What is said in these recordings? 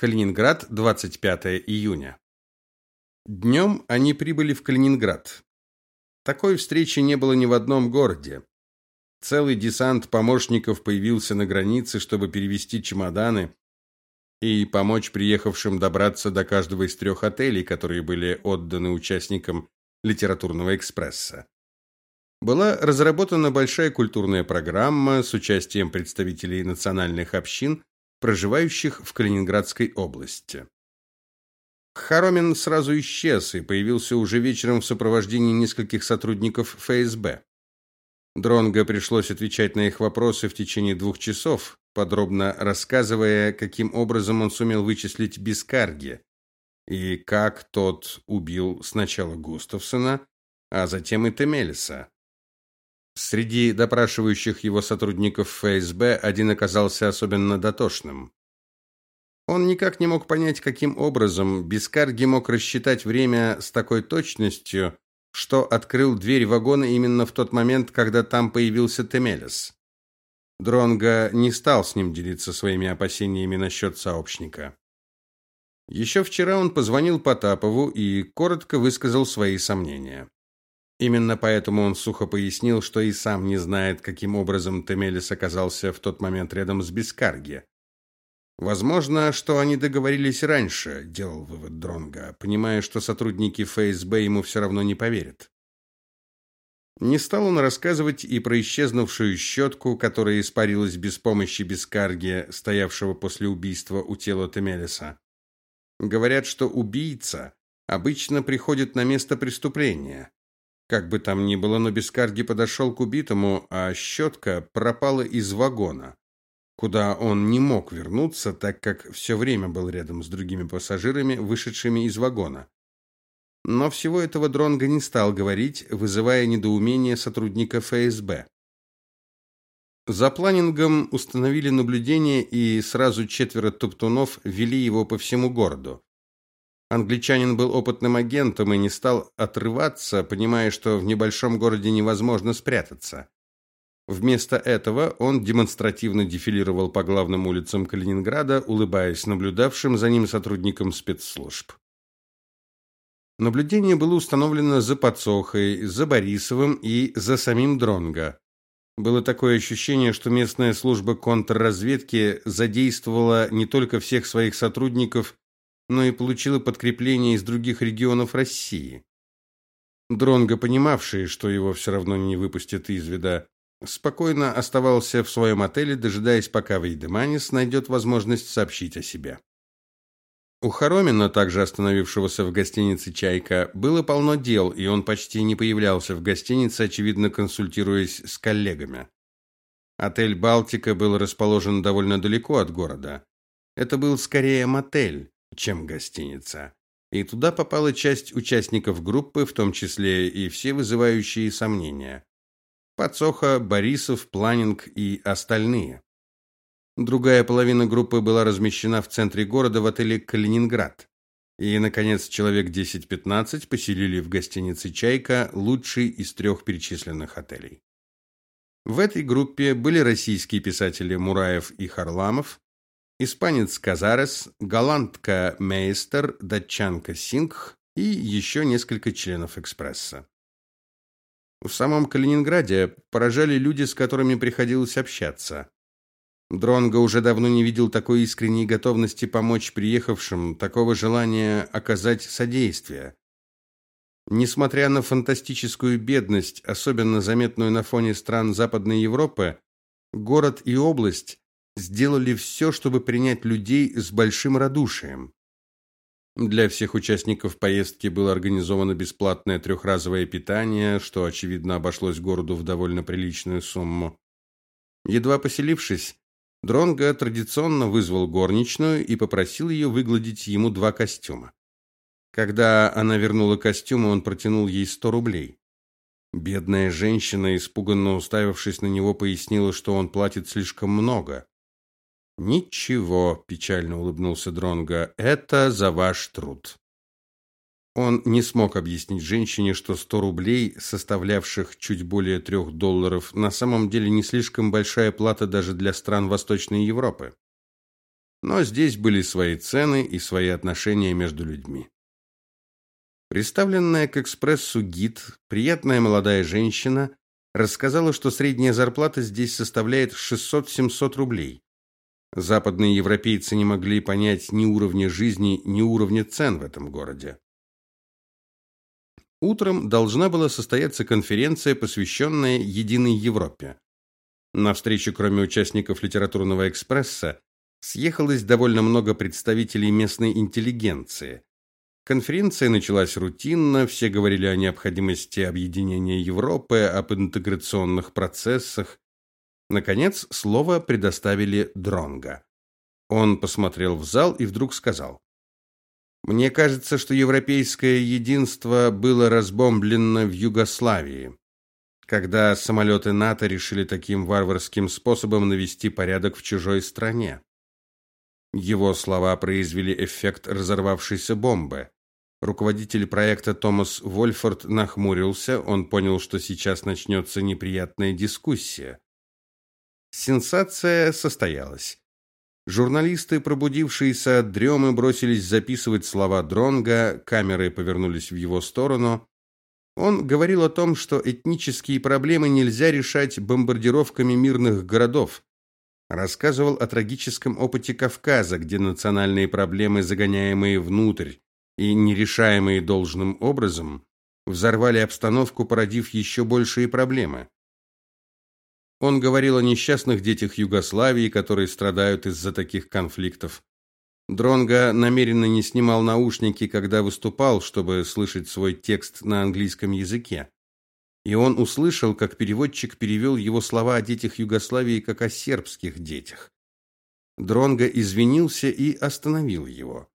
Калининград, 25 июня. Днем они прибыли в Калининград. Такой встречи не было ни в одном городе. Целый десант помощников появился на границе, чтобы перевести чемоданы и помочь приехавшим добраться до каждого из трех отелей, которые были отданы участникам литературного экспресса. Была разработана большая культурная программа с участием представителей национальных общин, проживающих в Калининградской области. Хоромин сразу исчез и появился уже вечером в сопровождении нескольких сотрудников ФСБ. Дронго пришлось отвечать на их вопросы в течение двух часов, подробно рассказывая, каким образом он сумел вычислить Бискарги и как тот убил сначала Густавсона, а затем и Темелиса. Среди допрашивающих его сотрудников ФСБ один оказался особенно дотошным. Он никак не мог понять, каким образом Бискарги мог рассчитать время с такой точностью, что открыл дверь вагона именно в тот момент, когда там появился Темелес. Дронга не стал с ним делиться своими опасениями насчет сообщника. Еще вчера он позвонил Потапову и коротко высказал свои сомнения. Именно поэтому он сухо пояснил, что и сам не знает, каким образом Темелес оказался в тот момент рядом с Бескарги. Возможно, что они договорились раньше, делал вывод Дронга, понимая, что сотрудники ФСБ ему все равно не поверят. Не стал он рассказывать и про исчезнувшую щетку, которая испарилась без помощи Бескарги, стоявшего после убийства у тела Темелеса. Говорят, что убийца обычно приходит на место преступления. Как бы там ни было, но Бескарги подошел к убитому, а щетка пропала из вагона куда он не мог вернуться, так как все время был рядом с другими пассажирами, вышедшими из вагона. Но всего этого Дронга не стал говорить, вызывая недоумение сотрудника ФСБ. За планингом установили наблюдение, и сразу четверо топтунов вели его по всему городу. Англичанин был опытным агентом и не стал отрываться, понимая, что в небольшом городе невозможно спрятаться. Вместо этого он демонстративно дефилировал по главным улицам Калининграда, улыбаясь наблюдавшим за ним сотрудникам спецслужб. Наблюдение было установлено за Подсохой, за Борисовым и за самим Дронго. Было такое ощущение, что местная служба контрразведки задействовала не только всех своих сотрудников, но и получила подкрепление из других регионов России. Дронго, понимавший, что его все равно не выпустят из вида, спокойно оставался в своем отеле, дожидаясь, пока Вейдеманис найдет возможность сообщить о себе. У Хоромина, также остановившегося в гостинице Чайка, было полно дел, и он почти не появлялся в гостинице, очевидно, консультируясь с коллегами. Отель Балтика был расположен довольно далеко от города. Это был скорее мотель, чем гостиница. И туда попала часть участников группы, в том числе и все вызывающие сомнения. Подсоха, Борисов, Планинг и остальные. Другая половина группы была размещена в центре города в отеле Калининград. И наконец, человек 10-15 поселили в гостинице Чайка, лучший из трех перечисленных отелей. В этой группе были российские писатели Мураев и Харламов, испанец Казарес, голландка Мейстер, датчанка Сингх и еще несколько членов экспресса. В самом Калининграде поражали люди, с которыми приходилось общаться. Дронго уже давно не видел такой искренней готовности помочь приехавшим, такого желания оказать содействие. Несмотря на фантастическую бедность, особенно заметную на фоне стран Западной Европы, город и область сделали все, чтобы принять людей с большим радушием. Для всех участников поездки было организовано бесплатное трехразовое питание, что очевидно обошлось городу в довольно приличную сумму. Едва поселившись, Дронго традиционно вызвал горничную и попросил ее выгладить ему два костюма. Когда она вернула костюмы, он протянул ей сто рублей. Бедная женщина, испуганно уставившись на него, пояснила, что он платит слишком много. Ничего, печально улыбнулся Дронга. Это за ваш труд. Он не смог объяснить женщине, что сто рублей, составлявших чуть более трех долларов, на самом деле не слишком большая плата даже для стран Восточной Европы. но здесь были свои цены и свои отношения между людьми. Представленная к экспрессу гид, приятная молодая женщина, рассказала, что средняя зарплата здесь составляет 600-700 рублей. Западные европейцы не могли понять ни уровня жизни, ни уровня цен в этом городе. Утром должна была состояться конференция, посвященная единой Европе. На встречу, кроме участников литературного экспресса, съехалось довольно много представителей местной интеллигенции. Конференция началась рутинно, все говорили о необходимости объединения Европы, об интеграционных процессах. Наконец, слово предоставили Дронга. Он посмотрел в зал и вдруг сказал: "Мне кажется, что европейское единство было разбомблено в Югославии, когда самолеты НАТО решили таким варварским способом навести порядок в чужой стране. Его слова произвели эффект разорвавшейся бомбы. Руководитель проекта Томас Вольфорд нахмурился, он понял, что сейчас начнется неприятная дискуссия. Сенсация состоялась. Журналисты, пробудившиеся от дремы, бросились записывать слова Дронга, камеры повернулись в его сторону. Он говорил о том, что этнические проблемы нельзя решать бомбардировками мирных городов, рассказывал о трагическом опыте Кавказа, где национальные проблемы, загоняемые внутрь и нерешаемые должным образом, взорвали обстановку, породив еще большие проблемы. Он говорил о несчастных детях Югославии, которые страдают из-за таких конфликтов. Дронга намеренно не снимал наушники, когда выступал, чтобы слышать свой текст на английском языке и он услышал, как переводчик перевел его слова о детях Югославии как о сербских детях. Дронго извинился и остановил его.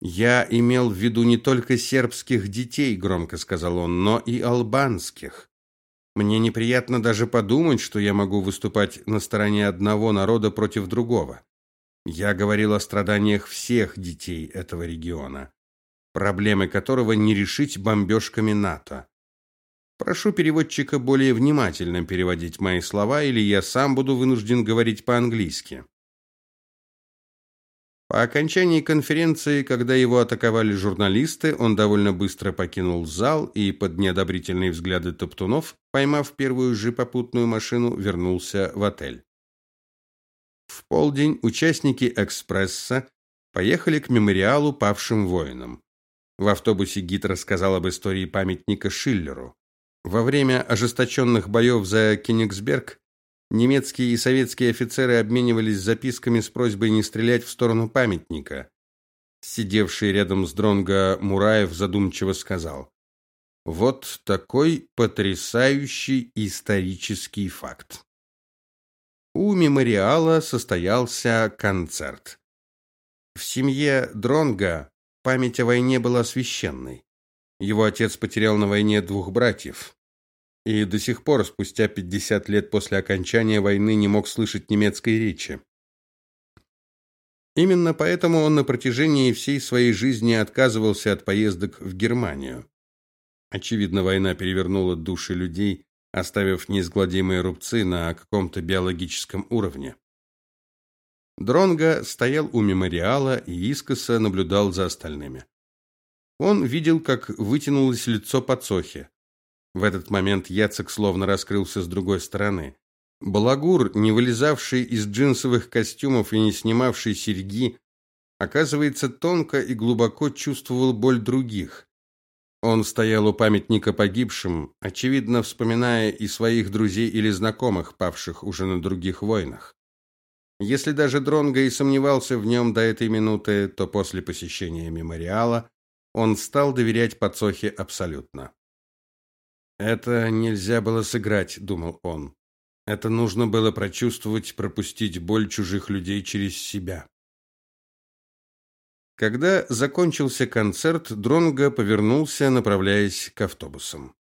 Я имел в виду не только сербских детей, громко сказал он, но и албанских. Мне неприятно даже подумать, что я могу выступать на стороне одного народа против другого. Я говорил о страданиях всех детей этого региона, проблемы которого не решить бомбежками НАТО. Прошу переводчика более внимательно переводить мои слова, или я сам буду вынужден говорить по-английски. По окончании конференции, когда его атаковали журналисты, он довольно быстро покинул зал и под неодобрительные взгляды топтунов, поймав первую же попутную машину, вернулся в отель. В полдень участники экспресса поехали к мемориалу павшим воинам. В автобусе гид рассказал об истории памятника Шиллеру. Во время ожесточенных боев за Кенигсберг немецкие и советские офицеры обменивались записками с просьбой не стрелять в сторону памятника. Сидевший рядом с Дронго Мураев задумчиво сказал: "Вот такой потрясающий исторический факт". У мемориала состоялся концерт. В семье Дронга память о войне была священной. Его отец потерял на войне двух братьев и до сих пор, спустя 50 лет после окончания войны, не мог слышать немецкой речи. Именно поэтому он на протяжении всей своей жизни отказывался от поездок в Германию. Очевидно, война перевернула души людей, оставив неизгладимые рубцы на каком-то биологическом уровне. Дронга стоял у мемориала и искоса наблюдал за остальными. Он видел, как вытянулось лицо Пацохи. В этот момент Яцек словно раскрылся с другой стороны. Балагур, не вылезавший из джинсовых костюмов и не снимавший серьги, оказывается, тонко и глубоко чувствовал боль других. Он стоял у памятника погибшим, очевидно, вспоминая и своих друзей или знакомых, павших уже на других войнах. Если даже Дронго и сомневался в нем до этой минуты, то после посещения мемориала он стал доверять Пацохе абсолютно. Это нельзя было сыграть, думал он. Это нужно было прочувствовать, пропустить боль чужих людей через себя. Когда закончился концерт, Дронго повернулся, направляясь к автобусам.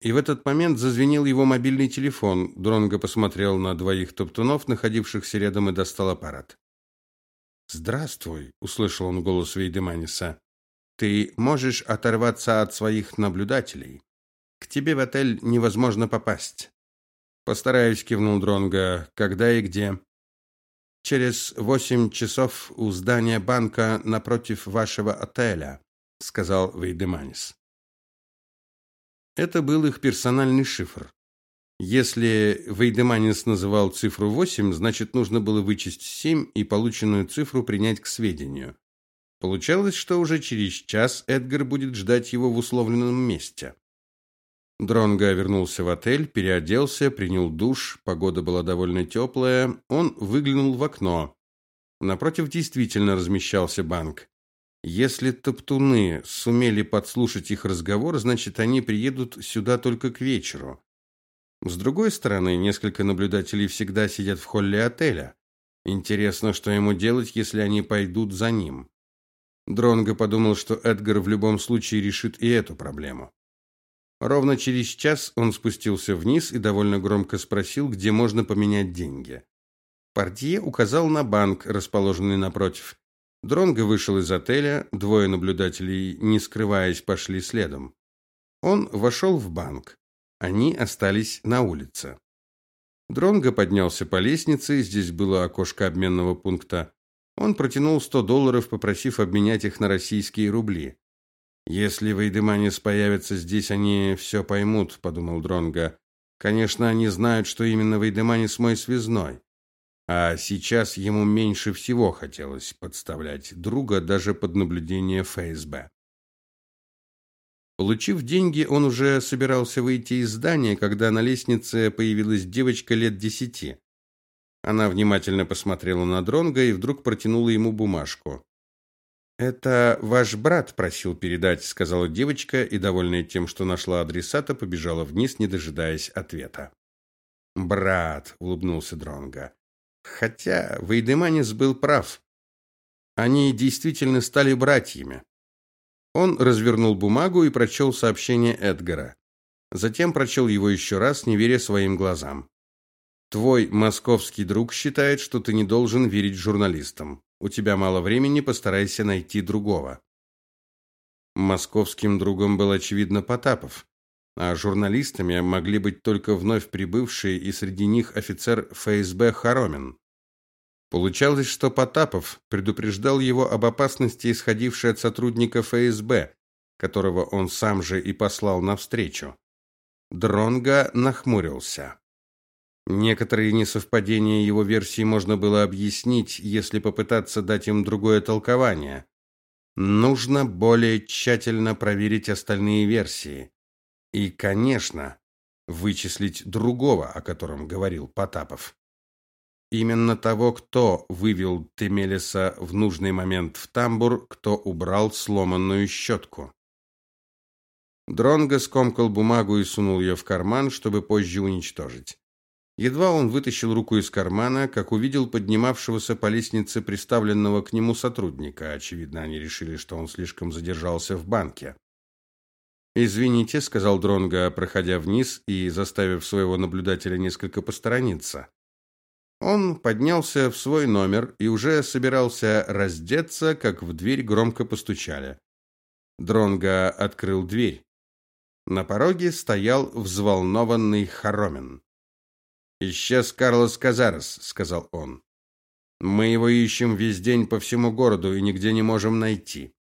И в этот момент зазвенел его мобильный телефон. Дронго посмотрел на двоих топтунов, находившихся рядом, и достал аппарат. "Здравствуй", услышал он голос Вейдеманиса. "Ты можешь оторваться от своих наблюдателей?" К тебе в отель невозможно попасть. Постараюсь, кивнул Дронга. Когда и где? через восемь часов у здания банка напротив вашего отеля, сказал Вейдеманис. Это был их персональный шифр. Если Вейдеманис называл цифру 8, значит нужно было вычесть 7 и полученную цифру принять к сведению. Получалось, что уже через час Эдгар будет ждать его в условленном месте. Дронго вернулся в отель, переоделся, принял душ. Погода была довольно теплая. Он выглянул в окно. Напротив действительно размещался банк. Если топтуны сумели подслушать их разговор, значит, они приедут сюда только к вечеру. С другой стороны, несколько наблюдателей всегда сидят в холле отеля. Интересно, что ему делать, если они пойдут за ним. Дронго подумал, что Эдгар в любом случае решит и эту проблему. Ровно через час он спустился вниз и довольно громко спросил, где можно поменять деньги. Портье указал на банк, расположенный напротив. Дронго вышел из отеля, двое наблюдателей, не скрываясь, пошли следом. Он вошел в банк. Они остались на улице. Дронго поднялся по лестнице, здесь было окошко обменного пункта. Он протянул 100 долларов, попросив обменять их на российские рубли. Если Вейдеманис появится здесь, они все поймут, подумал Дронга. Конечно, они знают, что именно Вейдеманис мой связной. А сейчас ему меньше всего хотелось подставлять друга даже под наблюдение ФСБ. Получив деньги, он уже собирался выйти из здания, когда на лестнице появилась девочка лет десяти. Она внимательно посмотрела на Дронга и вдруг протянула ему бумажку. Это ваш брат просил передать, сказала девочка и довольная тем, что нашла адресата, побежала вниз, не дожидаясь ответа. Брат, улыбнулся Дронга. Хотя Вейдеманис был прав. Они действительно стали братьями. Он развернул бумагу и прочел сообщение Эдгара. Затем прочел его еще раз, не веря своим глазам. Твой московский друг считает, что ты не должен верить журналистам. У тебя мало времени, постарайся найти другого. Московским другом был очевидно Потапов, а журналистами могли быть только вновь прибывшие и среди них офицер ФСБ Хоромин. Получалось, что Потапов предупреждал его об опасности, исходившей от сотрудника ФСБ, которого он сам же и послал навстречу. Дронга нахмурился. Некоторые несовпадения его версии можно было объяснить, если попытаться дать им другое толкование. Нужно более тщательно проверить остальные версии. И, конечно, вычислить другого, о котором говорил Потапов. Именно того, кто вывел Темелеса в нужный момент в тамбур, кто убрал сломанную щетку. Дронго скомкал бумагу и сунул ее в карман, чтобы позже уничтожить. Едва он вытащил руку из кармана, как увидел поднимавшегося по лестнице приставленного к нему сотрудника. Очевидно, они решили, что он слишком задержался в банке. "Извините", сказал Дронга, проходя вниз и заставив своего наблюдателя несколько посторониться. Он поднялся в свой номер и уже собирался раздеться, как в дверь громко постучали. Дронга открыл дверь. На пороге стоял взволнованный Хоромин. Исчез Карлос Казарес, сказал он. Мы его ищем весь день по всему городу и нигде не можем найти.